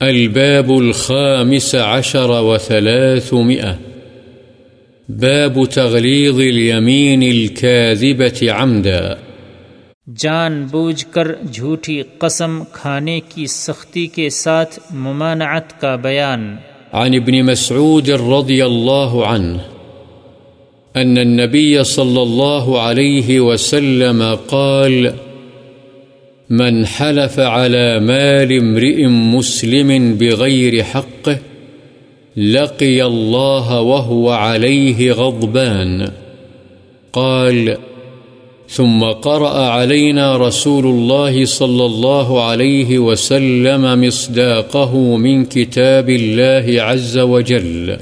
الباب الخامس عشر وثلاثمئة باب تغليظ اليمين الكاذبة عمدا. جان بوجھ کر جھوٹی قسم کھانے کی سختی کے ساتھ ممانعت کا بیان۔ عن ابن مسعود رضي الله عنه أن النبي صلى الله عليه وسلم قال من حلف على مال امرئ مسلم بغير حقه لقي الله وهو عليه غضبان. قال، ثم قرأ علينا رسول الله صلى الله عليه وسلم مصداقه من كتاب الله عز وجل.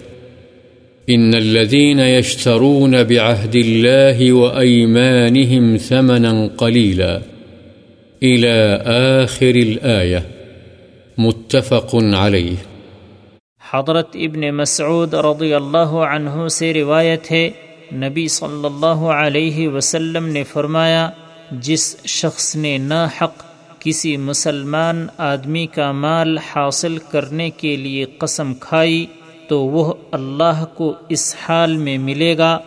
إن الذين يشترون بعهد الله وأيمانهم ثمنا قليلا. إلى آخر الآية. متفق عليه. حضرت ابن مسعود رضی اللہ عنہ سے روایت ہے، نبی صلی اللہ علیہ وسلم نے فرمایا، جس شخص نے نا حق کسی مسلمان آدمی کا مال حاصل کرنے کے لیے قسم کھائی، تو وہ اللہ کو اس حال میں ملے گا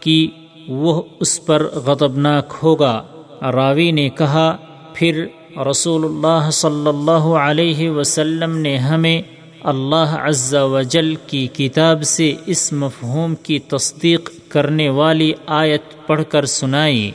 کہ وہ اس پر غضبناک ہوگا۔ راوی نے کہا پھر رسول اللہ صلی اللہ علیہ وسلم نے ہمیں اللہ عز و جل کی کتاب سے اس مفہوم کی تصدیق کرنے والی آیت پڑھ کر سنائی۔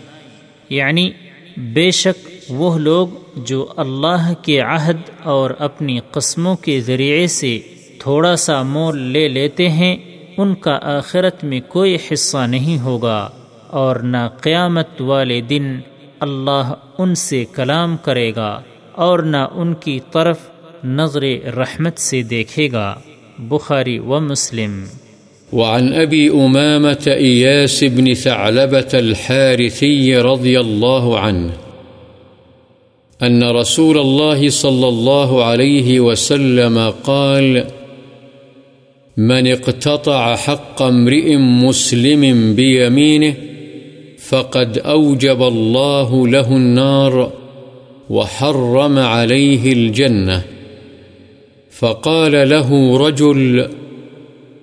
یعنی بے شک وہ لوگ جو اللہ کے عہد اور اپنی قسموں کے ذریعے سے تھوڑا سا مول لے لیتے ہیں، ان کا آخرت میں کوئی حصہ نہیں ہوگا اور نہ قیامت والے دن اللہ ان سے کلام کرے گا اور نہ ان کی طرف نظر رحمت سے دیکھے گا۔ بخاری و مسلم۔ وعن أبي أمامة إياس بن ثعلبة الحارثي رضي الله عنه أن رسول الله صلى الله عليه وسلم قال، من اقتطع حق امرئ مسلم بيمينه فقد أوجب الله له النار وحرم عليه الجنة. فقال له رجل،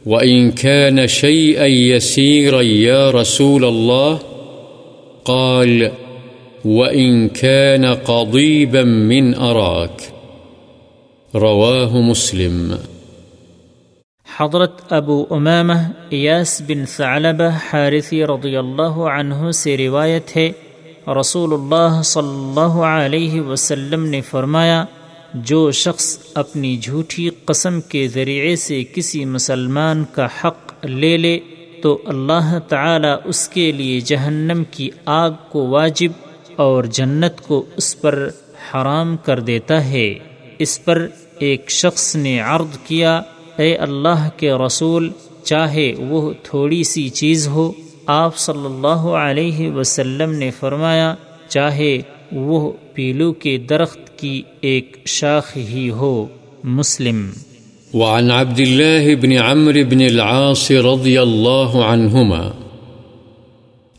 وإن كان شيئا يسيرا يا رسول الله، قال، وإن كان قضيبا من أراك. رواه مسلم. حضرت ابو امامہ ایاس بن ثعلبہ حارثی رضی اللہ عنہ سے روایت ہے، رسول اللہ صلی اللہ علیہ وسلم نے فرمایا، جو شخص اپنی جھوٹی قسم کے ذریعے سے کسی مسلمان کا حق لے لے، تو اللہ تعالی اس کے لیے جہنم کی آگ کو واجب اور جنت کو اس پر حرام کر دیتا ہے۔ اس پر ایک شخص نے عرض کیا اے اللہ کے رسول، چاہے وہ تھوڑی سی چیز ہو، آپ صلی اللہ علیہ وسلم نے فرمایا، چاہے وہ پیلو کے درخت کی ایک شاخ ہی ہو۔ مسلم۔ وعن عبد الله بن عمرو بن العاص رضي الله عنهما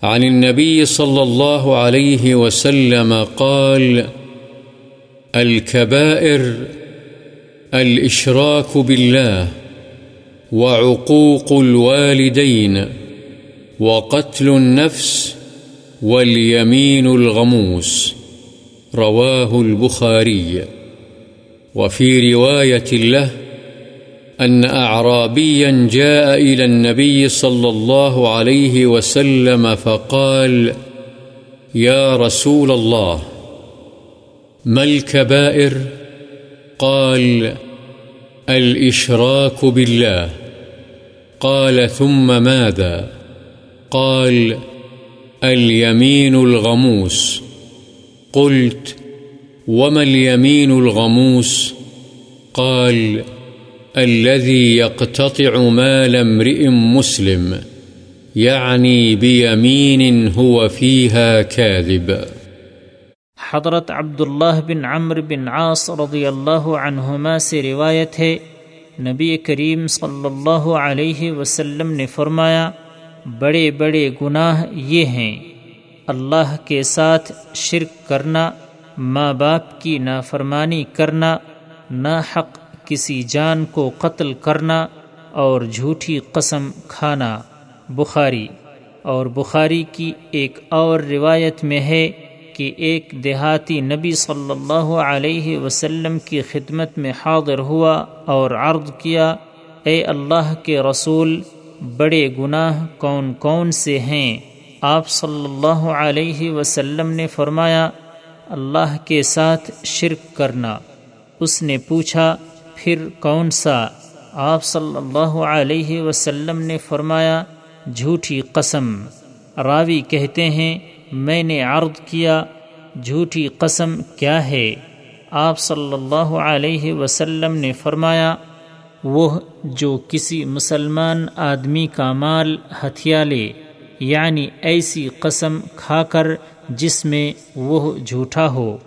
عن النبي صلى الله عليه وسلم قال، الكبائر الإشراك بالله وعقوق الوالدين وقتل النفس واليمين الغموس، رواه البخاري وفي رواية له أن أعرابيا جاء إلى النبي صلى الله عليه وسلم فقال يا رسول الله، ما الكبائر؟ قال، الإشراك بالله. قال، ثم ماذا؟ قال، اليمين الغموس. قلت، وما اليمين الغموس؟ قال، الذي يقتطع مال امرئ مسلم، يعني بيمين هو فيها كاذب. حضرت عبداللہ بن عمر بن عاص رضی اللہ عنہما سے روایت ہے، نبی کریم صلی اللہ علیہ وسلم نے فرمایا، بڑے بڑے گناہ یہ ہیں، اللہ کے ساتھ شرک کرنا، ماں باپ کی نافرمانی کرنا نا حق کسی جان کو قتل کرنا اور جھوٹی قسم کھانا۔ بخاری، اور بخاری کی ایک اور روایت میں ہے کہ ایک دیہاتی نبی صلی اللہ علیہ وسلم کی خدمت میں حاضر ہوا اور عرض کیا، اے اللہ کے رسول، بڑے گناہ کون کون سے ہیں؟ آپ صلی اللہ علیہ وسلم نے فرمایا، اللہ کے ساتھ شرک کرنا۔ اس نے پوچھا، پھر کون سا؟ آپ صلی اللہ علیہ وسلم نے فرمایا، جھوٹی قسم۔ راوی کہتے ہیں میں نے عرض کیا، جھوٹی قسم کیا ہے؟ آپ صلی اللہ علیہ وسلم نے فرمایا، وہ جو کسی مسلمان آدمی کا مال ہتھیا لے یعنی ایسی قسم کھا کر جس میں وہ جھوٹا ہو۔